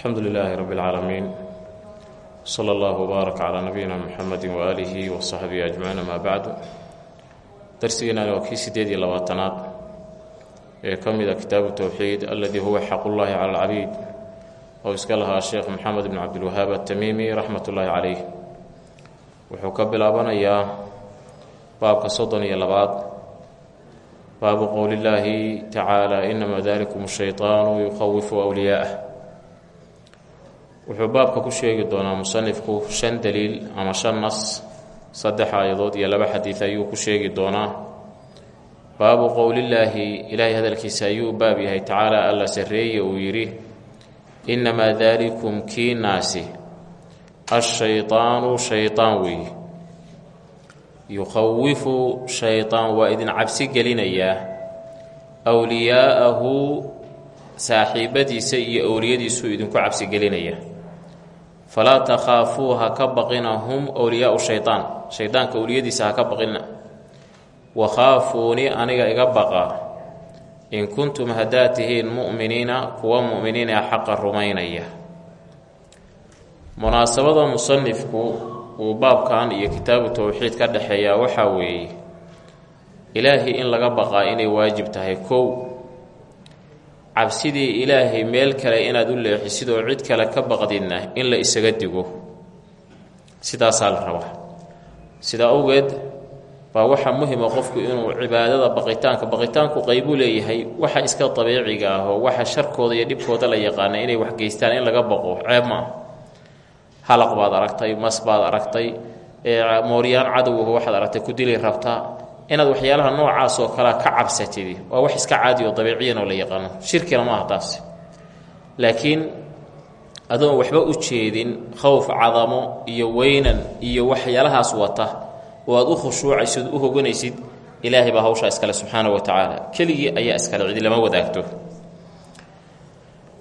alxamdu lilaahi rabi اlcaalamiin sala allah wbaarak calaa nabiyina muxamedi waaalihi wa saxbihi ajmaciin amaa bacdu darsigeenani waa kii siddeed iyo labaatanaad ee ka mida kitaabu towxiid aladii huwa xaqullahi cala alcabiid oo iska lahaa sheekh moxamed bn cabdilwahaab atamiimi raxmat ullaahi caleyh wuxuu ka bilaabanayaa baabka soddon iyo labaad. Baabu qowlillaahi tacaala inama dalikum shayطaanu yukhawifu wliyaa'ah wuxuu baabka ku sheegi doonaa musanifku shan daliil ama shan nas saddex aayadood iyo laba xadiid ayuu ku sheegi doonaa. Baabu qowlillaahi ilaahay hadalkiisa ayuu baab yahay tacaala alla sarreeye uu yidhi innamaa daalikum kii naasi ashaydaanu shaydaan weeye yukhawifu shaydaan waa idin cabsi gelinayaa wliyaa'ahu saaxiibadiisa iyo owliyadiisuu idinku cabsi gelinaya falaa takhaafuu ha ka baqina hum wliyaau shaydaan shaydaanka owliyadiisa ha ka baqina wakhaafuuni aniga iga baqa in kuntum haddaad tihiin mu'miniina kuwa mu'miniina xaqa rumaynaya munaasabada musanifku uu baabkan iyo kitaabu towxiid ka dhexeeyaa waxaa weeye ilaahay in laga baqaa inay waajib tahay kow cabsidii ilaahay meel kale inaad u leexisid oo cid kale ka baqdinna in la isaga digo. Sidaasaa la rabaa. Sidaa awgeed baa waxaa muhima qofku inuu cibaadada baqitaanka baqitaanku qaybuu leeyahay waxa iska dabiiciga ah oo waxa sharkooda iyo dhibkooda la yaqaana inay waxgeystaan in laga baqo ceeb ma halaq baad aragtay mas baad aragtay mooryaan cadowah waxaad aragtay ku dili rabtaa inaad waxyaalaha noocaas oo kalea ka cabsatidi waa wax iska caadi oo dabiiciyan oo la yaqaano. Shirkina maaha taasi laakiin adoon waxba u jeedin khowf cadamo iyo weynan iyo waxyaalahaas wata oo aad u khushuucaysid u hoganaysid ilaahay baa hawshaa iskale subxaana wa tacaala. Keligii ayaa iskale cidi lama wadaagto.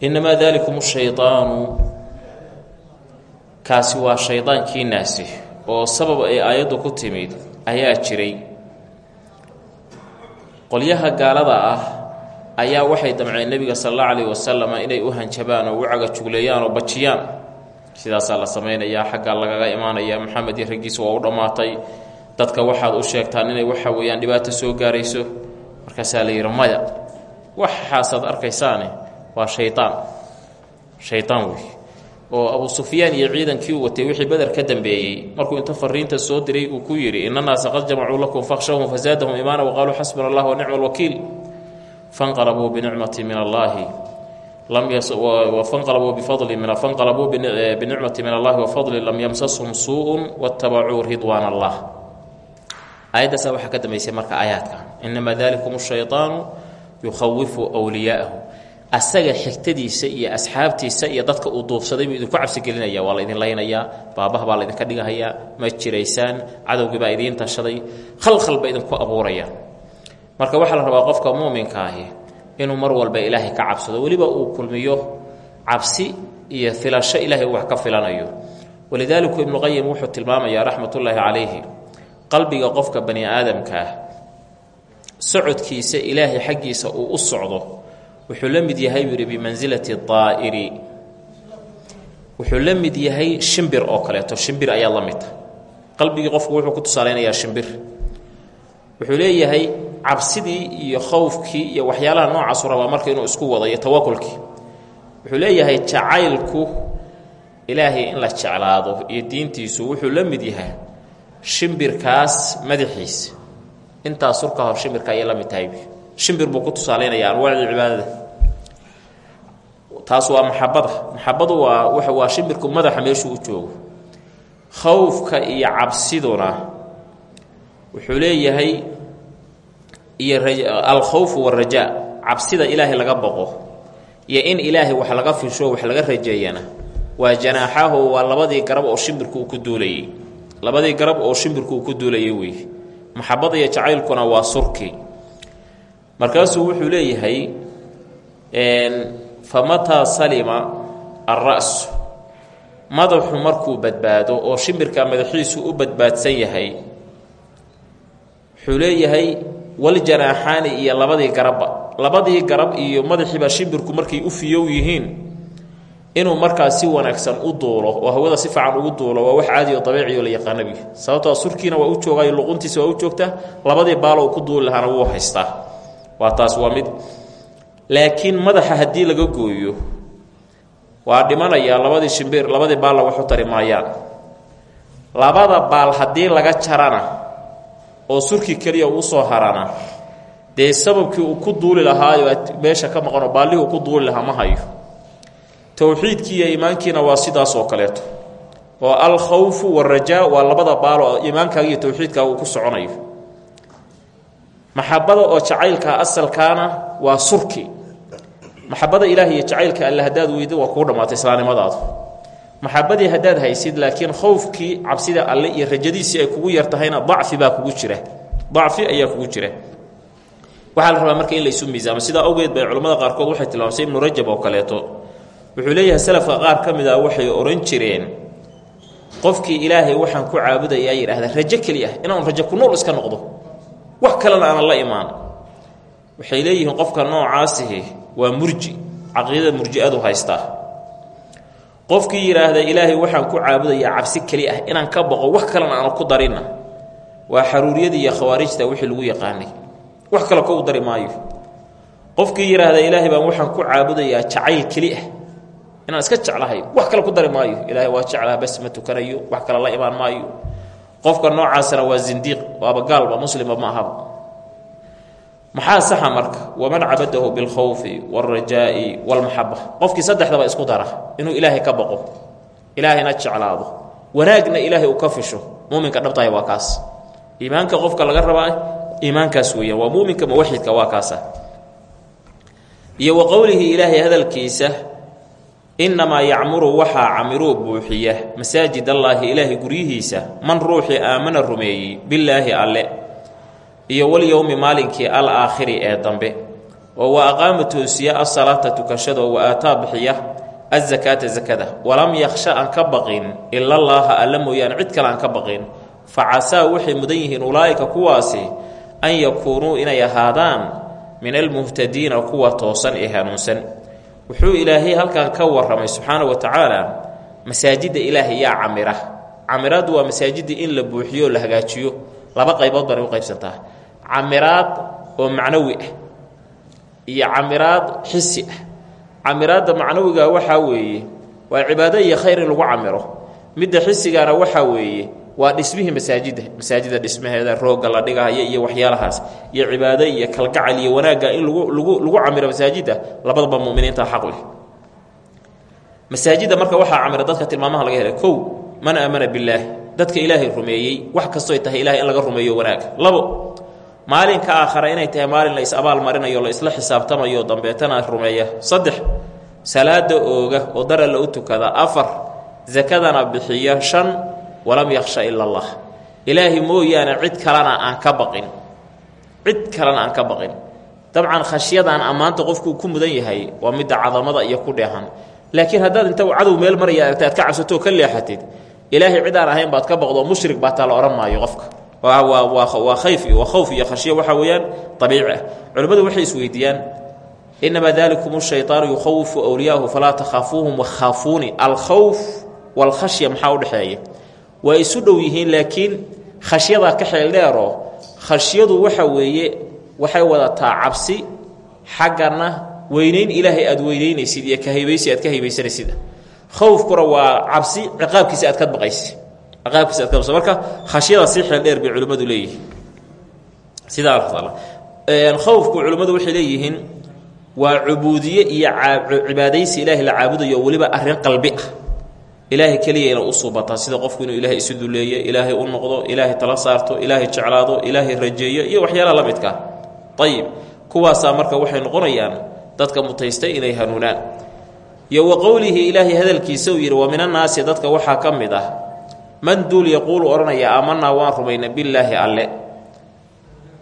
Innamaa dalikum shaydaanu kaasi waa shaydaankii naasi oo sabab ay aayaddu ku timid ayaa jiray qolyaha gaalada ah ayaa waxay damceen nebiga sal allahu calayhi wasalam inay u hanjabaan oo u cagajugleeyaan oo bajiyaan. Sidaasaa la samaynayaa xaggaa lagaga imaanaya maxamed iyo raggiisa waa u dhammaatay dadka waxaad u sheegtaan inay waxa weeyaan dhibaato soo gaarayso. Markaasaa la yidhi maya waxaasaad arkaysaane waa shaydaan shaydaan wey oo abu sufyaan iyo ciidankii uu watay wixii beder ka dambeeyey. Markuu inta fariinta soo diray uu ku yidhi ina naasa qad jamacuu lakum fakhshawhum fazaadahum iimaana waqaaluu xasbuna allah wa nicma alwakiil fanqalabuu binicmati min allaahi. Fanqalabuu binicmati min allahi wafadli lam yamsashum suu-un watabacuu allah. Aayaddaasa waxaa ka dambeysay marka aayaadka. Inamaa dalikum shaydaanu yukhawifu wliyaa'ahu asaga xigtadiisa iyo asxaabtiisa iyo dadka uu duufsaday buu idinku cabsigelinaya waa laydin laynayaa baabaha baa laydinka dhigahayaa ma jiraysaan cadowgii baa idiin tashaday khalkhalba idinku abuuraya. Marka waxaa la rabaa qofka muuminka ahi inuu mar walba ilaahay ka cabsado weliba uu kulmiyo cabsi iyo filasho ilaahay wax ka filanayo. Walidaaliku ibnuqayim wuxuu tilmaamayaa raxmatullaahi calayhi qalbiga qofka bani aadamka ah socodkiisa ilaahay xaggiisa uu u socdo wuxuu la mid yahay buu yidhi bimansilati daa'iri. Wuxuu la mid yahay shimbir oo kaleeto. Shimbir ayaa la midta qalbigii qofku wuxuu ku tusaaleynayaa shimbir. Wuxuu leeyahay cabsidii iyo khowfkii iyo waxyaalaha noocaasu rabaa marka inuu isku wado iyo tawakulkii. Wuxuu leeyahay jacaylku ilaahay in la jeclaado iyo diintiisu wuxuu la mid yahay shimbirkaas madaxiisa. Intaas surka hor shimbirka ayay la mid tahay. Shimbir buu ku tusaaleynayaa anwaacdii cibaadada taas waa maxabada. Maxabadu waa waa shimbirku madaxa meeshuu u joogo. Khowfka iyo cabsiduna wuxuu leeyahay iyo alkhowfu waraja cabsida ilaahay laga baqo iyo in ilaahay wax laga fisho wax laga rajeeyana waa janaaxahu waa labadii garab oo shimbirku ku duulayay labadii garab oo shimbirku uu ku duulayay wey. Maxabada iyo jacaylkuna waa surki. Markaasuu wuxuu leeyahay famataa salima alra'su madaxu markuu badbaado oo shimbirka madaxiisu u badbaadsan yahay wuxuu leeyahay waljanaaxaani iyo labadii garabba. Labadii garab iyo madaxiiba shimbirku markay u fiyow yihiin inuu markaas si wanaagsan u duulo oo hawada si fiican ugu duulo waa wax caadi oo dabiici oo la yaqaanabi sababtoo surkiina waa u joogayo luquntiisa waa u joogtaa labadii baalo uu ku duuli lahaana wuu haystaa. Waa taas waa mid laakiin madaxa haddii laga gooyo waa dhimanayaa labadii shimbir labadii baalla waxu tari maayaan. Labada baal haddii laga jarana oo surki keliya u soo harana dee sababkii uu ku duuli lahaayo meesha ka maqanoo baallihii uu ku duuli lahaa ma hayo. Towxiidkii iyo iimaankiina waa sidaas oo kaleeto. Oo alkhawfu warajaa waa labada baal oo iimaankaaga iyo towxiidkaaga uu ku soconayo. Maxabada oo jacaylka asalkaana waa surki maxabada ilaah iyo jacaylka alle haddaad weydo waa kuu dhammaatay islaamnimadaadu maxabadii haddaad haysid laakiin khowfkii cabsida alle iyo rajadiisii ay kugu yar dacfi baa kugu jira. Dacfi ayaa kugu jira. Waxaa la rabaa marka in laysu miisaamo. Sidaa awgeed bay culimmada qaarkood waxay tilmaamsay ibnu rajab oo kaleeto. Wuxuu leeyahay salafka qaar ka mid ah waxay odhan jireen qofkii ilaahay waxaan ku caabudayaa yidhaahda rajo keli ah inaan rajo ku nool iska noqdo. Wax kalena aanan la imaan. Waxay leeyihiin qofka noocaasihi waa murji caqiidada murji'adu haystaa qofkii yidhaahda ilaahay waxaan ku caabudayaa cabsi keli ah inaan ka baqo wax kalena aana ku darinna waa xaruuriyadii iyo khawaarijta wixii lagu yaqaanay. Wax kale ko u dari maayo. Qofkii yidhaahda ilaahay baan waxaan ku caabudayaa jacayl keli ah inaan iska jeclahay wax kale ku dari maayo. Ilaahay waa jeclaha bas ma tukanayo wax kale la imaan maayo. Qofka noocaasna waa zindiiq waaba gaalba muslima ma ahaba maxaa saxa marka? Waman cabadahu bilkhawfi wاlrajaa'i wاlmaxaba qofkii saddexdaba isku dara inuu ilaahay ka baqo ilaahayna jeclaado. Wanaagna ilaahay uu ka fisho muuminka dhabtahay waa kaas. Iimaanka qofka laga rabaa iimaankaas weeyaan. Waa muuminka muwaxidka waa kaasa. Iyo wa qowlihi ilaahay hadalkiisa innamaa yacmuru waxaa camiruu buuxiya masaajid allaahi ilaahay guryihiisa man ruuxii aamana rumeeyey billaahi alle iyo walyowmi maalinkii al aakhiri ee dambe. Oo wa aqaama toosiya asalaata tukashada oo wa aataa bixiya azakaata sakada walam yakhsha aan ka baqin ilallaaha alla mooyaane cid kale aan ka baqin. Fa casaa waxay mudan yihiin ulaa'ika kuwaasi an yakuunuu inay ahaadaan min almuhtadiina kuwa toosan ee hanuunsan. Wuxuu ilaahay halkan ka warramay subxaana wa tacaala masaajidda ilaahay yaa camira. Camiraaddu waa masaajidda in la buuxiyo la hagaajiyo. Laba qaybood banay u qaybsantaa camiraad oo macnawi ah iyo camiraad xisi ah. Camiraadda macnawiga waxaa weeye waa cibaado iyo khayr in lagu camiro. Midda xisigaana waxaa weeye waa dhismihii masaajidda masaajida dhismaheeda roogga la dhigaayo iyo waxyaalahaas iyo cibaado iyo kalgacal iyo wanaagga in lagu lagu lagu camiro masaajidda labadaba muminiinta xaq leh. Masaajidda marka waxaa camira dadka tilmaamaha laga helay kow man aamana billaahi dadka ilaahay rumeeyey wax kastooy tahay ilahay in laga rumeeyo wanaag. Labo maalinka aakhara inay tahay maalin la is abaal marinayo la isla xisaabtamayo dambeetana rumeeya. Saddex salaada ooga oo daralla u tukada. Afar sakadana bixiya. Shan walam yakhsha ila allah ilaahay mooyaane cid kalena aan ka baqin. Cid kalena aan ka baqin. Dabcan khashyadan ammaanta qofkuu ku mudan yahay waa midda cadamada iyo ku dheehan. Laakiin haddaad inta cadow meel maraya aragta aad ka cabsatoo ka leexatid ilaahay cid aan ahayn baad ka baqdo mushrik baa taa la odhan maayo qofka waa khayf waa khawf iyo khashyo waxaa weeyaan abiici ah. Culimmadu waxay isweydiiyaan inamaa dalikum shayطaanu yukhawifu wliyaahu falaa takhaafuuhum wakhaafuuni alkhawf walkhashya maxaa udhexeeya waa isu dhow yihiin laakiin khashyadaa ka xeel dheeroo khashyadu waxa weeye waxay wadataa cabsi xaggana weynayn ilaahay aad weynaynaysid iyo kahaybaysi aad ka haybaysanaysid. Khawfkuna waa cabsi ciqaabkiisa aad ka baqaysid ciqaabkiisa aad ka baqaysid marka khashyada si xeel dheer bay culimmadu leeyihiin. Sidaa khawfku culimmadu waxay leeyihiin waa cubuudiye iyo cibaadaysi ilaahay la caabudayo weliba arrin qalbi ah. Ilaahay keliya ina u suubataa sida qofku inuu ilaahay isu duleeyo ilaahay u noqdo ilaahay tala saarto ilaahay jeclaado ilaahay rajeeyo iyo waxyaalaha la midka. Ayib kuwaasaa marka waxay noqonayaan dadka mutaystay inay hanuunaan. Iyo wa qowlihi ilaahay hadalkiisa uu wa min annaasi dadka waxaa ka man duul yaquulu odhanaya aamanaa waan rumaynay billaahi alle.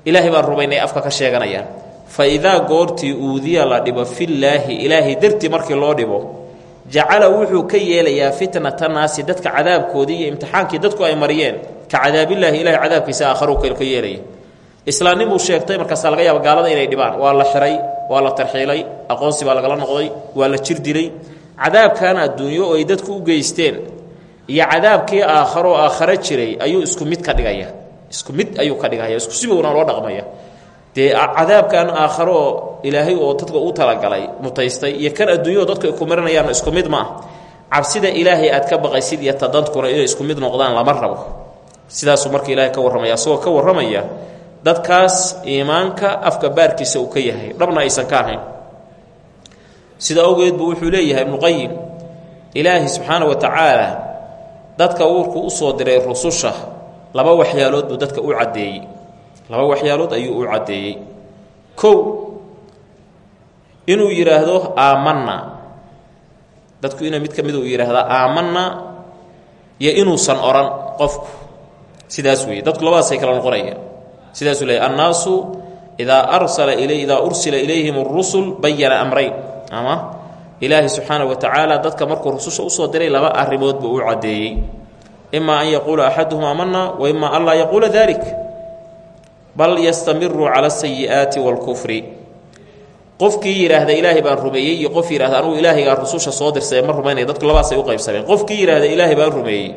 Ilaahay baan rumaynay afka ka sheeganayaan fa idaa goortii uudiya la dhibo fillaahi ilaahay dartii markii loo dhibo jacala wuxuu ka yeelayaa fitnata naasi dadka cadaabkoodii iyo imtixaankii dadku ay mariyeen. Ka cadaabillaahi ilahay cadaabkiisa aakharuu ka yeelaya. Islaamnimuu sheegtay markaasaa laga yaaba gaalada inay dhibaan. Waa la xiray waa la tarxiilay aqoonsi baa lagala noqday waa la jir dilay cadaabkan adduunyo oo ay dadku u geysteen iyo cadaabkii aakharo oo jiray ayuu isku mid ka dhigaya. Isku mid ayuu ka dhigaya. Isku sibowna loo dhaqmaya. Dee cadaabkan aakharo ilaahay oo dadka u talagalay mutaystay iyo kan adduunya oo dadku ay ku marinayaan isku mid ma cabsida ilaahay aad ka baqaysid iyo tadadkuna inay isku mid noqdaan lama rabo. Sidaasuu marka ilaahay ka warramaya asagoo ka warramaya dadkaas iimaanka afka baarkiisa uu ka yahay. Dhabna aysan ka ahayn. Sida awgeed buu wuxuu leeyahay ilaahi subxaana wa tacaala dadka uurku u soo diray rususha laba waxyaalood buu dadka u caddeeyey. Laba waxyaalood ayuu u caddeeyey. Kow inuu yidhaahdo aamanna. Dadku ina mid ka uu yidhaahdaa aamanna iyo inuusan odhan qofku. Sidaas weeye dadku labadaasay kala noqonaya sidaasuu leeyay annaasu idaa arsala idaa ursila ilayhim اrusul bayana amrayn. Ama ilaahi subxaana wa tacaala dadka markuu rususha u soo diray laba arrimood buu u caddeeyey. Imaa an yaquula axaduhum aamana wa imaa an laa yaquula dalik bal yastamiruu cala asayi'aati wاlkufri qofkii yidhaahda ilaahay baan rumeeyey iyo qof yidhahda anugu ilaahaygaa rususha soo dirsay ma rumaynaya dadku labaasay u qaybsameen. Qofkii yidhahda ilaahay baan rumeeyey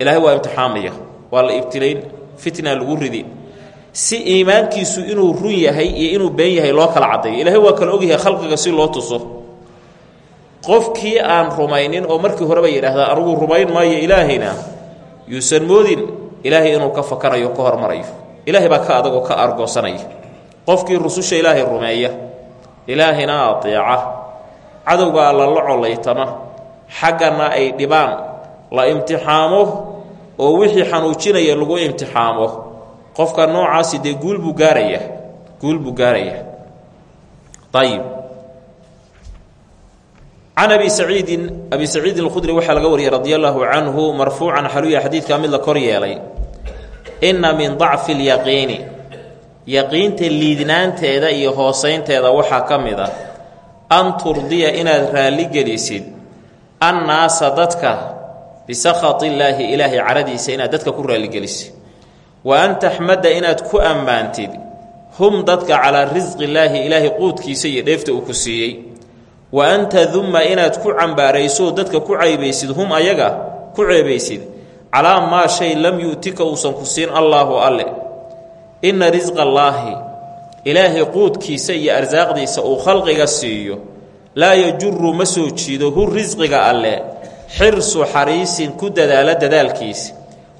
ilaahay waa imtixaamaya waa la ibtilayn fitna lagu ridi. Si iimaankiisu inuu run yahay iyo inuu been yahay loo kala caddeeyo. Ilaahay waa kala ogyahay khalqiga si loo tuso qofkii aan rumaynin oo markii horeba yidhaahda anugu rumayn maayo ilaahayna. Yuusan moodin ilaahay inuu ka fakanayo ka hormarayo. Ilaahay baa ka adagoo ka argoosanaya qofkii rususha ilaahay rumeeya ilaahayna adeeca. Cadowga alla la collaytama xaggana ay dhibaan. La imtixaamo oo wixii xanuujinaya lagu imtixaamo. Qofka noocaasi dee guul buu gaaraya guul buu gaaraya. Ayib can abi saciidin abi saciidin alkhudri waxaa laga wariyay radi allaahu canhu marfuucan xaluya xadiidkaa mid la kor yeelay inna min dacfi lyaqiini yaqiinta liidnaanteeda iyo hoosaynteeda waxaa ka mid a an turdiya inaad raalligelisid annaasa dadka bisakhatillaahi ilaahay caradiisa inaad dadka ku raalligelisid wa an taxmadda inaad ku ammaantid hum dadka calaa risqillaahi ilaahay quudkiisa iyo dheefta uu ku siiyey wa an tadumma inaad ku cambaarayso dadka ku caybaysid hum ayaga ku ceebaysid calaa maa shay lam yu'tika uusan ku siin allaahu alle. Inna risqallaahi ilaahay quudkiisa iyo arsaaqdiisa uu khalqiga siiyo laa yajuru ma soo jiido hu risqiga alle. Xirsu xariisin ku dadaala dadaalkiisa.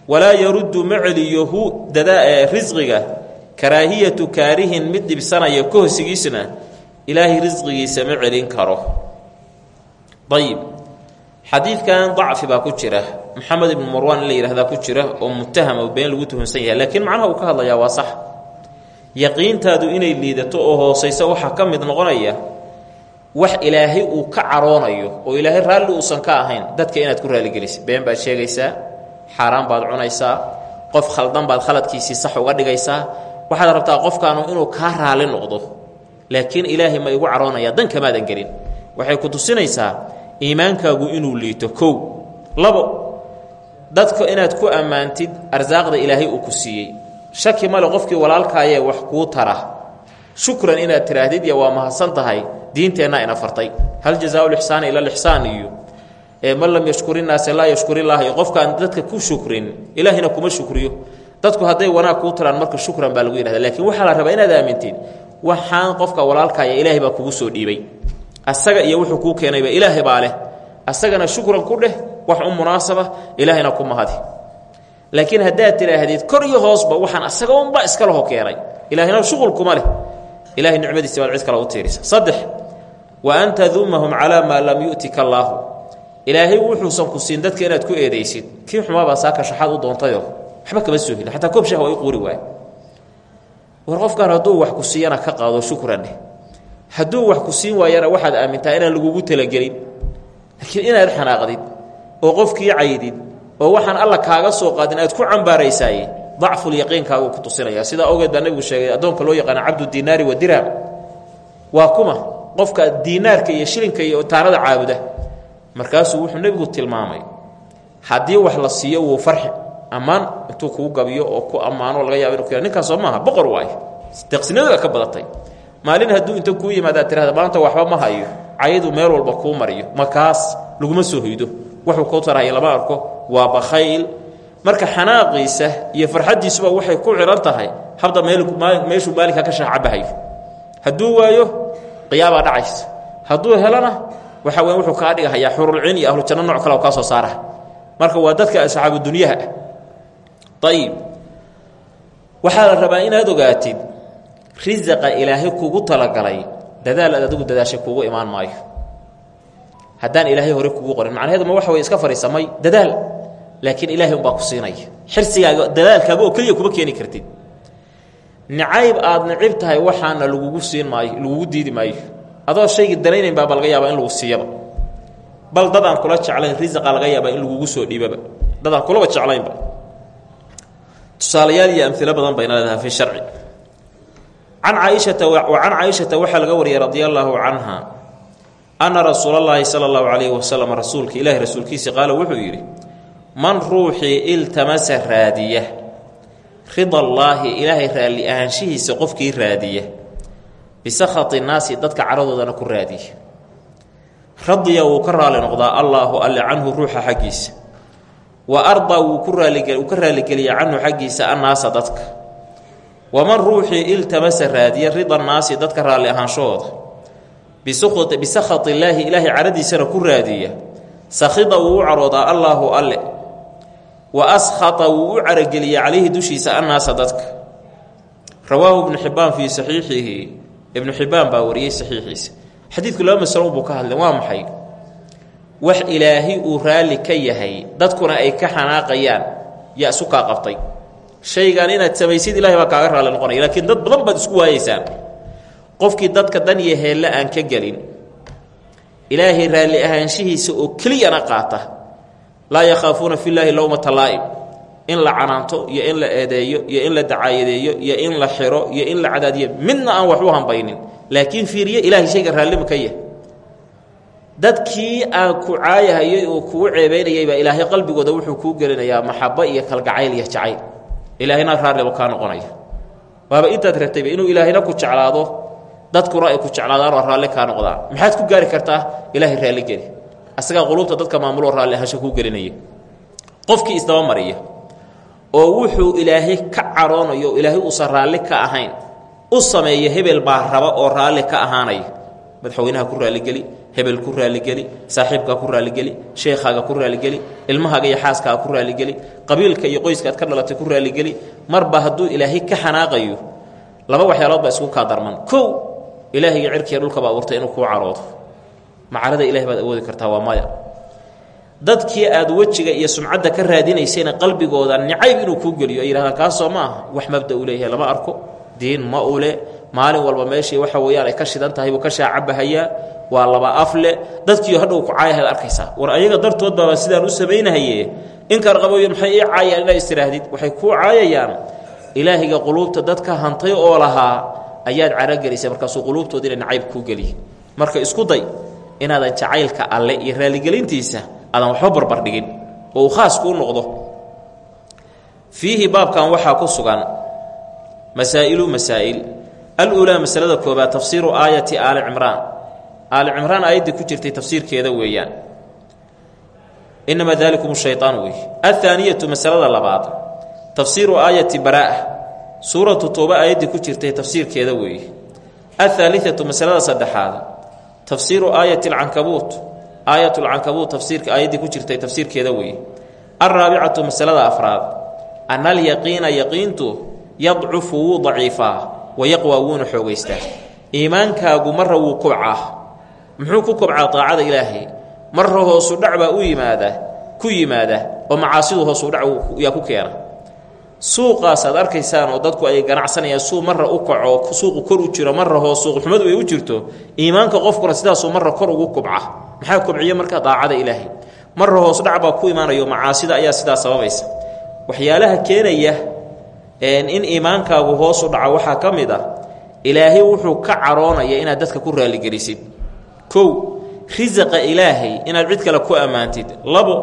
Walaa yaruddu ma celiyo hu risqiga karaahiyatu kaarihin mid dhibsanaya kohosigiisna ilaahay risqigiisa ma celin karo. Ayib xadiidkan dacfi baa ku jira. Maxamed ibnu marwaan in la yidhahdaa ku jira oo mutaham oo been lagu tuhunsan yahay laakiin macnaha uu ka hadlayaa waa sax. Yaqiintaadu inay liidato oo hoosayso waxaa ka mid noqonaya wax ilaahay uu ka caroonayo oo ilaahay raalli uusan ka ahayn dadka inaad ku raalligelisid been baad sheegaysaa xaaraan baad cunaysaa qof khaldan baad khaladkiisii sax uga dhigaysaa. Waxaad rabtaa qofkaanu inuu kaa raalli noqdo laakiin ilaahay ma igu caroonaya dan kamaadan gelin. Waxay ku tusinaysaa iimaankaagu inuu liito kow. Labo dadka inaad ku ammaantid arsaaqda ilaahay uu ku siiyey. Shaki male qofkii walaalkaayee wax kuu tara. Shukran inaad tiraahdid iyo waa mahadsan tahay diinteenna ina fartay. Hal jazaau lixsaani ila lixsaan iyo man lam yashkur innaase laa yashkurillaah iyo qofkaan dadka ku shukrin ilaahina kuma shukriyo. Dadku hadday wanaag kuu taraan marka shukran baa lagu yidhahda laakiin waxaa la rabaa inaad aamintiin waxaan qofka walaalkaaya ilaahay baa kugu soo dhiibay. Asaga iyo wuxuu kuu keenayba ilaahay baa leh. Asagana shukran ku dheh wax u munaasaba ilaahayna ku mahadi. Laakiin haddaad tidhaahdid kor iyo hoosba waxaan asaga unba iska laho keenay. Ilaahayna shuqul kuma leh. Ilahay nicmadiisa baad cid kale u tiirisa. Saddex wa an tadumahum calaa maa lam yu'tika allaahu. Ilaahay wuxuusan ku siin dadka inaad ku eedaysid. Kii xumaabaa saaka shaxaad u doontayo waxba kama soo heli xataa koob shah waa quuri waay war qofkaan hadduu wax ku siiyana ka qaado shukran dheh hadduu wax ku siin waayana waxaad aamintaa inaan lagugu talagelin. Laakiin inaad xanaaqdid oo qofkii caydid oo waxaan alla kaaga soo qaadin aad ku cambaaraysaaye dacfulyaqiinkaagu ku tusinaya. Sidaa ogeed baa nebigu sheegay addoonka loo yaqaana cabdu dinaari wa dirham waa kuma qofka diinaarka iyo shilinka iyo taanada caabuda. Markaasuu wuxuu nebigu tilmaamay haddii wax la siiyo wuu farxi ammaan intuu kuu gabiyo oo ku ammaano laga yaabo inu ninkaas soo maaha boqor waay deqsinimada ka badatay. Maalin hadduu inta kuu yimaadaad tirahda maanta waxba ma hayo. Cayadu meel walba kuu mariyo. Makaas laguma soo hoydo. Wuxuu kuu tarahaya lama arko waa bakhayl marka xanaaqiisa iyo farxaddiisuba waxay ku xihan tahay habda meeshuu maalinka ka shaacabahayo hadduu waayo qiyaabaa dhacaysa. Hadduu helona waxa weya wuxuu kaa dhigahayaa xurulcin iyo ahlujanno nooc kale kaa soo saara marka waa dadka asxaabu dunyaha. ah ayib waxaa la rabaa inaad ogaatid risaqa ilaahay kugu talagalay dadaal adigu dadaashay kuugu imaan maayo haddaan ilaahay hore kugu qorin macnaheedu ma waxa wey iska fadhiisamay dadaal laakiin ilaahay umbaa ku siinaya xirsigaaga dadaalkaaga oo keliya kuma keeni kartid nacayb aad nicib tahay waxaana lagugu siin maayo lagugu diidi maayo adoo shaygii danaynayn baaba laga yaabaa in lagu siiyaba bal dad aan kula jeclayn risaqa laga yaabaa in lagugu soo dhiibaba dad aan kulaba jeclaynba tusaalayaal iyo amilo badan bayna leedahay fi sharci. Can caaishata wa can caaishata waxaa laga wariyay radia allaahu canha anna rasuula allaahi sala allahu calayhi wasalam rasuulka ilaahi rasuulkiisa qaala wuxuu yidhi man ruuxii iltamasa raadiya ridallaahi ilaahay raalli ahaanshihiisa qofkii raadiya bisakhati naasi dadka cadhadoodana ku raadiya. Radiya wuu ka raali noqdaa allaahu alle canhu ruuxa xaggiisa wa ardaa wuu ka raaligeliya canhu xaggiisa annaasa dadka. Waman ruuxii iltamasa raadiya rida naasi dadka raalli ahaanshahooda bisakhati illaahi ilaahay cadhadiisana ku raadiya. Sakhida wuu u caroodaa allaahu alle. Wa askhata wuu u carageliya calayhi dushiisa annaasa dadka. Rawaahu ibnu xibbaan fii saxiixihi. Ibnu xibbaan baa wariyey saxiixiisa. Xadiidku laba masalo buu ka hadlay waa maxay wax ilaahay uu raalli ka yahay dadkuna ay ka xanaaqayaan yaa isu kaa qabtay. Shaygan inaad samaysid ilahay baa kaaga raalli noqonaya laakiin dad badan baad isku waayeysaan. Qofkii dadka dan iyo heelle aan ka gelin ilaahay raalli ahaanshihiisa oo keliyana qaata. Laa yakhaafuuna fillaahi lowmata laa'im in la canaanto iyo in la eedeeyo iyo in la dacaayadeeyo iyo in la xiro iyo in la cadaadiyo midna aan waxu hambaynin. Laakiin fiiriye ilaahay shayga raallima ka yahay dadkii aan ku caayahayay oo kugu ceebaynayay baa ilaahay qalbigooda wuxuu kuu gelinayaa maxabo iyo kalgacayl iyo jacayl. Ilaahayna raalliba kaa noqonaya. Waaba intaad rabtayba inuu ilaahayna ku jeclaado dadkuna ay ku jeclaadaan oo raalli kaa noqdaan. Maxaad ku gaari kartaa? Ilaahay raalli geli. Asagaa quluubta dadka maamuloo raalli ahasho kuu gelinaya. Qofkii isdaba mariya oo wuxuu ilaahay ka caroonayo o ilaahay uusan raalli ka ahayn u sameeya hebel baa raba oo raalli ka ahaanaya. Madaxweynaha ku raalligeli hebel ku raalligeli saaxiibkaa ku raalligeli sheekhaaga ku raalligeli ilmahaaga iyo xaaskaaga ku raalligeli qabiilka iyo qoyska aad ka dhalatay ku raalligeli marba hadduu ilaahay ka xanaaqayo laba waxyaalood baa isku kaa darman. Kow ilaahayga cirkiya dhulkaba abuurtay inuu kuu caroodo. Macarada ilahay baad awoodi kartaa waa maya. Dadkii aad wejiga iyo sumcadda ka raadinaysayna qalbigooda nicayb inuu kuu geliyo ay yidhahdaan kaasoo ma aha wax mabda uu leeyahay lama arko diin ma ule maalin walba meeshii waxa weeyaan ay ka shidan tahay buu ka shaacabahayaa waa laba afle. Dadkiio hadhow ku caayahaad arkaysaa. War ayaga dartood baaba sidaan u samaynahaye. Inkaan qaboyo maxay ii caayaan inaa waxay kuu caayayaan. Ilaahiga quluubta dadka hantay oo lahaa ayaad caragelisay markaasuu quluubtooda ina nacayb kuu geliya marka isku day inaadan jacaylka alle iyo raaligelintiisa aadan waxba barbardhigin oo khaas kuu noqdo. Fiihi baabkan waxaa ku sugan. Masaa'ilu masaa'il aluulaa masalada koobaad tafsiiru aayati aali cimraan. Aali cimraan aayaddii ku jirtay tafsiirkeeda weeyaan. Inamaa dalikum shayaan wey athaaniyatu masalada labaad tafsiiru aayati baraa'a. Suuratu tooba aayaddii ku jirtay tafsiirkeeda weeye athaaliatu masalada saddexaad tafsiiru aayati alcankabuut. Aayat lcankabuut tafsiirka aayaddii ku jirtay tafsiirkeeda weeye alraabicatu masalada afraad ana alyaqiina yaqiintu yadcufu wuu wayaqwaa wuuna xoogaystaa. Iimaankaagu marra wuu kobcaa muxuu ku kobcaa daacada ilaahay? Marra hoosu dhac baa u yimaada? Ku yimaada? Oo macaasidu hoosu dhac yaa ku keena. Suuqaas aad arkaysaan oo dadku ay ganacsanayaan suu marra u kaco suuqu kor u jiro marra hoos suuqxumadu ay u jirto iimaanka qofkuna sidaasuu marra kor ugu kubca maxaa kobciya marka daacada ilaahay? Marra hoos dhac baa ku imaanayo macaasida ayaa sidaa sababaysa waxyaalaha keenaya in iimaankaagu hoosu dhaco waxaa ka mid ah ilaahay wuxuu ka caroonaya inaad dadka ku raalligelisid kow risaqa ilaahay inaad cid kale ku ammaantid. Labo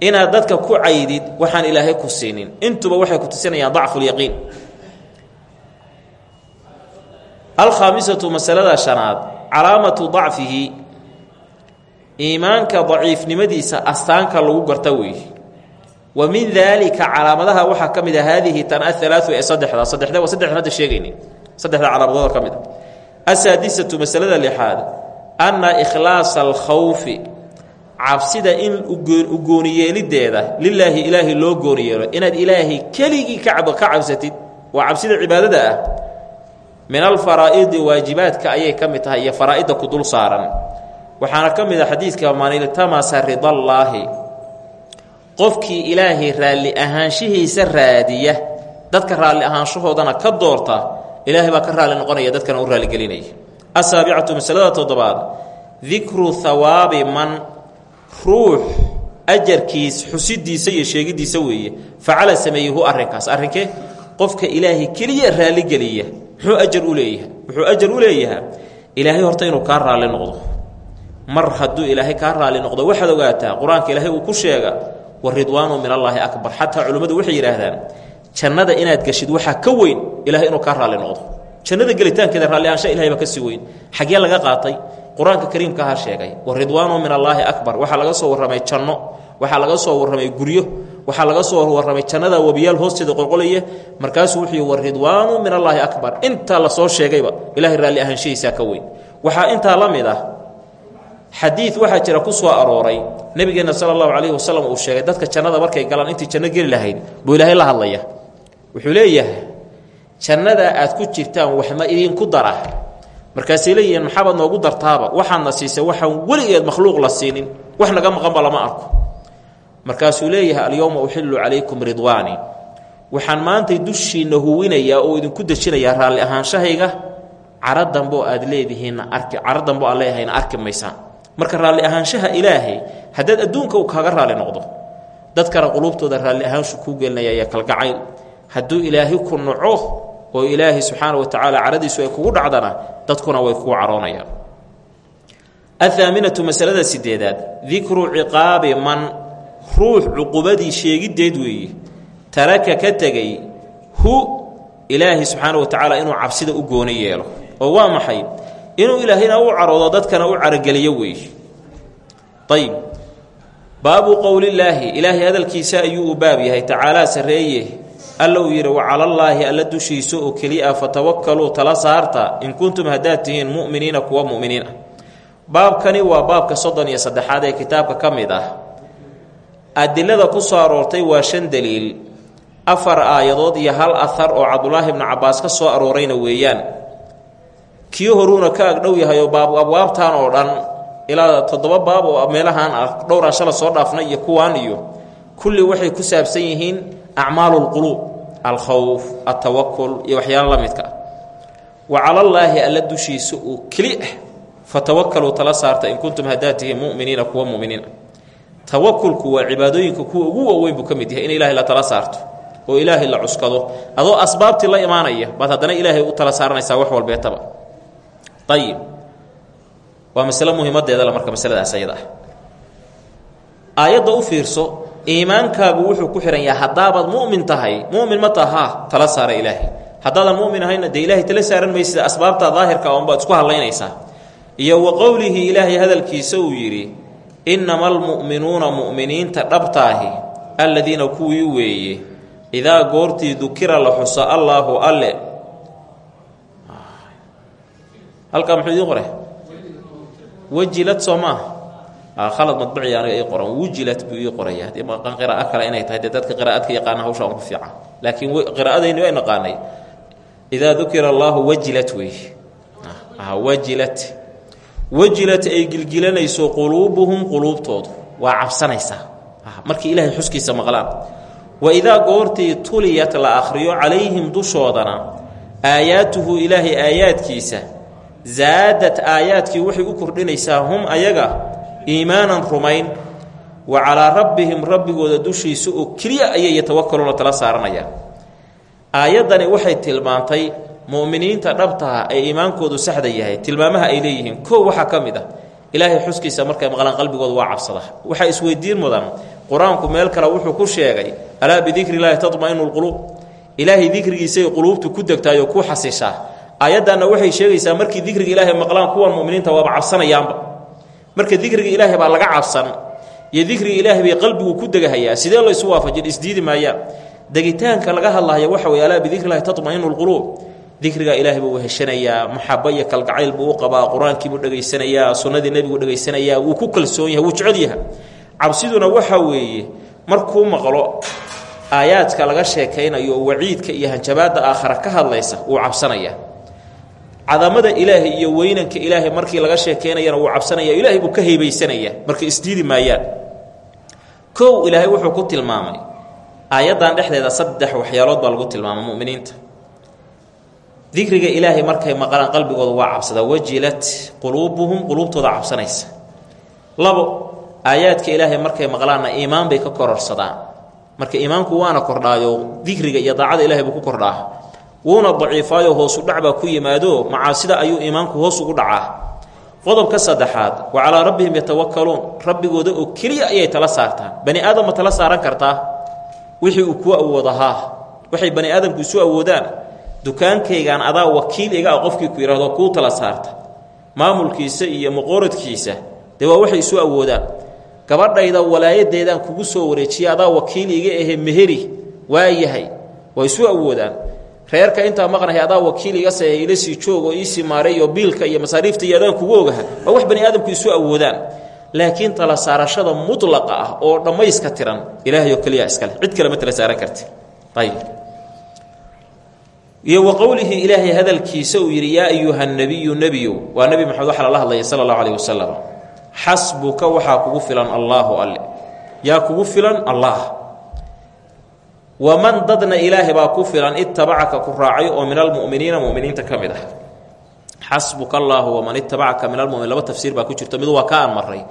inaad dadka ku caydid waxaan ilaahay ku siinin. Intuba waxay ku tusinayaan dacfulyaqiin alkhaamisatu masalada shanaad calaamatu dacfihi iimaanka daciifnimadiisa astaanka lagu garta weeye wa min daalika calaamadaha waxaa ka mid a haadihi tan aalaau ee saddexda. Saddexda waa saddexdan hadda sheegayni. Saddexda calaamadood ka mid a asaadisatu masalada lixaad anna ikhlaasa alkhawfi cabsida in ugooniyeelideeda lilaahi ilaahay loo gooni yeelo inaad ilaahay keligii ka cabsatid waa cabsida cibaadada ah min alfaraa'idi waajibaadka ayay ka mid tahay iyo faraa'idda ku dul saaran. Waxaana ka mid a xadiidka man iltamasa qofkii ilaahay raalli ahaanshihiisa raadiya dadka raalli ahaanshahoodana ka doorta ilaahay baa ka raalli noqonaya dadkana u raalligelinaya. Asaabicatu masalada toddobaad dikru hawaabi man ruux ajarkiis xusidiisa iyo sheegidiisa weeye. Facala sameeyeyhu arrinkaas. Arrinkee qofka ilaahay keliya raalligeliya muxuu ajar u leeyahay? Wuxuu ajar u leeyahaa ilaahay horta inuu kaa raalli noqdo. Mar hadduu ilaahay kaa raalli noqdo waxaad ogaataa qur'aanka ilaahay uu ku sheega wa ridwaanu min allaahi akbar. Xataa culimmadu waxay yidhaahdaan jannada inaad geshid waxaa ka weyn ilahay inuu kaa raalli noqdo. Jannada gelitaankeeda raalli ahaansha ilahay baa ka sii weyn. Xaggee laga qaatay? Qur'aanka kariimka ha sheegay wa ridwaanu min allaahi akbar. Waxaa laga soo warramay janno waxaa laga soo warramay guryo waxaa laga soo warramay jannada webiyaal hoosteeda qolqolaya markaasuu wuxuu yihi wa ridwaanu min allaahi akbar. Intaa la soo sheegayba ilahay raalli ahaanshahiisaa ka weyn. Waxaa intaa la mid ah xadiid waxaa jira ku soo arooray. Nebigeenna sala allahu calayhi wasalam uu sheegay dadka jannada markay galaan intii janno geli lahayd buu ilaahay la hadlaya. Wuxuu leeyahay jannada aad ku jirtaan waxma idinku dara. Markaasay leeyihiin maxaabaad noogu dartaaba waxaadna siisay waxaan weligeed makhluuq la siinin wax naga maqanba lama arko. Markaasuu leeyahay alyowma uxillu calaykum ridwaani. Waxaan maantay dushiinna huwinayaa oo idinku dejinayaa raalli ahaanshahayga cara dambo aad leedihiinna arki cara dambo aad arki maysaan marka raalli ahaanshaha ilaahay haddaad adduunka uu kaaga raalli noqdo dadkana quluubtooda raalli ahaanshu kuu gelinaya iyo kalgacayl hadduu ilaahay ku naco oo ilaahay subxaana wa tacaala caradiisu ay kugu dhacdana dadkuna way kugu caroonayaan. Athaaminatu masalada sideedaad dikru ciqaabi man ruux cuqubadii sheegiddeed weeye taraka ka tegay hu ilaahay subxaana wa tacaala inuu cabsida u gooni yeelo. Oo waa maxay inuu ilaahayna u caroodo dadkana u carogeliyo weeye ayib baabu qowlillaahi ilaahay hadalkiisa ayuu u baab yahay. Tacaalaa sarreeye. Alla uu yidhi wacalallaahi alla dushiisa oo keliya fatawakkaluu tala saarta in kuntum haddaad tihiin mu'miniina kuwa mu'miniin ah baabkani waa baabka soddon iyo saddexaad ee kitaabka ka mid ah. Adilada ku soo aroortay waa shan daliil. Afar aayadood iyo hal ahar oo cabdulaahi ibnu cabbaas ka soo aroorayna weeyaan kii horuuna ka agdhow yahay oo baab abwaabtan oo dhan ilaa toddoba baab oo meelahaan ah dhowraan shala soo dhaafnay iyo kuwaan iyo kulli waxay ku saabsan yihiin acmaalu lquluub alkhowf altawakul iyo waxyaalo la midka. Ah wa calallaahi alla dushiisa uu keli ah fatawakkaluu tala saarta in kuntum haddaad tihiin mu'miniina kuwa mu'miniin. Tawakulku waa cibaadooyinka kuwa ugu waaweyn buu ka mid yahay in ilaahay la tala saarto oo ilaahay la cuskado. Adoo asbaabtii la imaanaya baad haddana ilaahay u tala saaranaysaa wax walbeetaba ayib waa masale muhiimadeedale marka masaladaas ayada. Ah aayadda u fiirso iimaankaagu wuxuu ku xihan yahay haddaabaad mu'min tahay mu'min ma taha tala saara ilaahay. Haddaadan mu'min ahayna dee ilaahay tala saaran maysid asbaabta daahirka oonbaad isku hadlaynaysaa iyo wa qowlihi ilaahay hadalkiisa uu yidhi innama almu'minuuna mu'miniinta dhabtaahi alladiina kuwii weeye idaa goortii dukira la xuso allaahu alle halkaa muxuu idiin qore wajilad soo maaha khalad madbiciya aniga ii qoran. Wujilad buu ii qoraya haddii maqan qiraa'o kale inay tahay dadka qiraa'adka yaqaana hawsha ku fiican. Laakiin qiraa'adayni waa naqaanay. Idaa dukira allaahu wajilat weeye wajilat. Wajilat ay gilgilanayso quluubuhum quluubtoodu. Waa cabsanaysaa markii ilaahay xuskiisa maqlaan. Wa idaa goortii tuliyat la akhriyo calayhim dushoodana aayaatuhu ilaahay aayaadkiisa zaadad aayaadkii waxay u kordhinaysaa hum ayaga iimaanan rumayn wa calaa rabbihim rabbigooda dushiisa oo keliya ayay yatawakaluuna tala saaranayaan aayaddani waxay tilmaantay mu'miniinta dhabtaha ee iimaankoodu saxda yahay tilmaamaha ay leeyihiin koo waxaa ka mid ah ilaahay xuskiisa markay maqlaan qalbigooda waa cabsada waxaa isweydiin mudan qur'aanku meel kale wuxuu ku sheegay alaa bidikri illaahi tatma'inu lquluub ilaahay dikrigiisay quluubtu ku degtaay oo ku xasishaa aayaddanna waxay sheegaysaa markii dikriga ilaahay maqlaan kuwan mu'miniinta waaba cabsanayaanba. Marka dikriga ilaahay baa laga cabsan iyo dikriga ilaahay bay qalbigu ku degahayaa sidee laysu waafajin isdiidi maayaan degitaanka laga hadlahaya waxa wey alaa bidikrilahi taطmainu lquluub dikriga ilaahay buu heshanayaa maxaba iyo kalgacayl buu u qabaa qur'aankiibuu dhegaysanayaa sunnadii nebiguu dhegaysanayaa wuu ku kalsoon yahay wuu jecel yahay. Cabsiduna waxa weeye markuu maqlo aayaadka laga sheekaynayo waciidka iyo hanjabaadda aakhara ka hadlaysa wuu cabsanaya cadamada ilaahay iyo weynanka ilaahay markii laga sheekaynayana wuu cabsanaya ilaahay buu ka heybaysanaya marka isdiidi maayaan kow ilaahay wuxuu ku tilmaamay aayaddan dhexdeeda saddex waxyaalood baa lagu tilmaamay muminiinta. Dikriga ilaahay markay maqlaan qalbigooda waa cabsadaa wajilat quluubuhum quluubtooda cabsanaysa. Labo aayaadka ilaahay markay maqlaanna iimaan bay ka kororsadaan. Marka iimaanku waana kordhaayo dikriga iyo daacada ilahay buu ku kordhaa wuuna daciifaayo hoosu dhac baa ku yimaado macaasida ayuu iimaanku hoos ugu dhacaa. Qodobka saddexaad wa calaa rabbihim yatawakaluun rabbigooda oo keliya ayay tala saartaan. Bani aadam ma tala saaran kartaa? Wixii uu kuu awoodahaa waxay bani aadamku isu awoodaan dukaankaygaan adaa wakiil iga a qofkii ku yidhahdo kuu tala saarta. Maamulkiisa iyo muqooradkiisa dee waa waxay isu awoodaan. Gabadhayda walaayadeedaan kugu soo wareejiya adaa wakiil iga ahe meheri waa yahay waa isu awoodaan reerka intaa maqnahay adaa wakiil iga seeya ila sii joog oo iisii maareeyo biilka iyo masaariifta iyo kugu ogaha waa wax bani aadamku isu awoodaan. Laakiin tala saarashada mutlaqa ah oo dhammayska tiran ilaahay oo keliya iskale cid kale ma tala saaran karti. Ayib iyo wa qowlihi ilaahay hadalkiisa uu yidhi yaa ayuha nabiyu. Nebiyow waa nebi maxamed waxaa lala hadlaya sala allahu alayh wasalam xasbuka kugu filan allaahu alle. Kugu filan allah waman dadna ilaahay baa ku filan itabacaka ku raacay oo min almuminiina muminiinta ka mid ah. Xasbuka allaahu waman laba tafsiir baa ku jirto mid waa ka maray